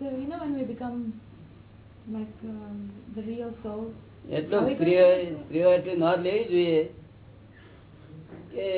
So, you know, when we become like um, the real soul, એટલો Are we સ્ત્રીઓ લેવી જોઈએ કે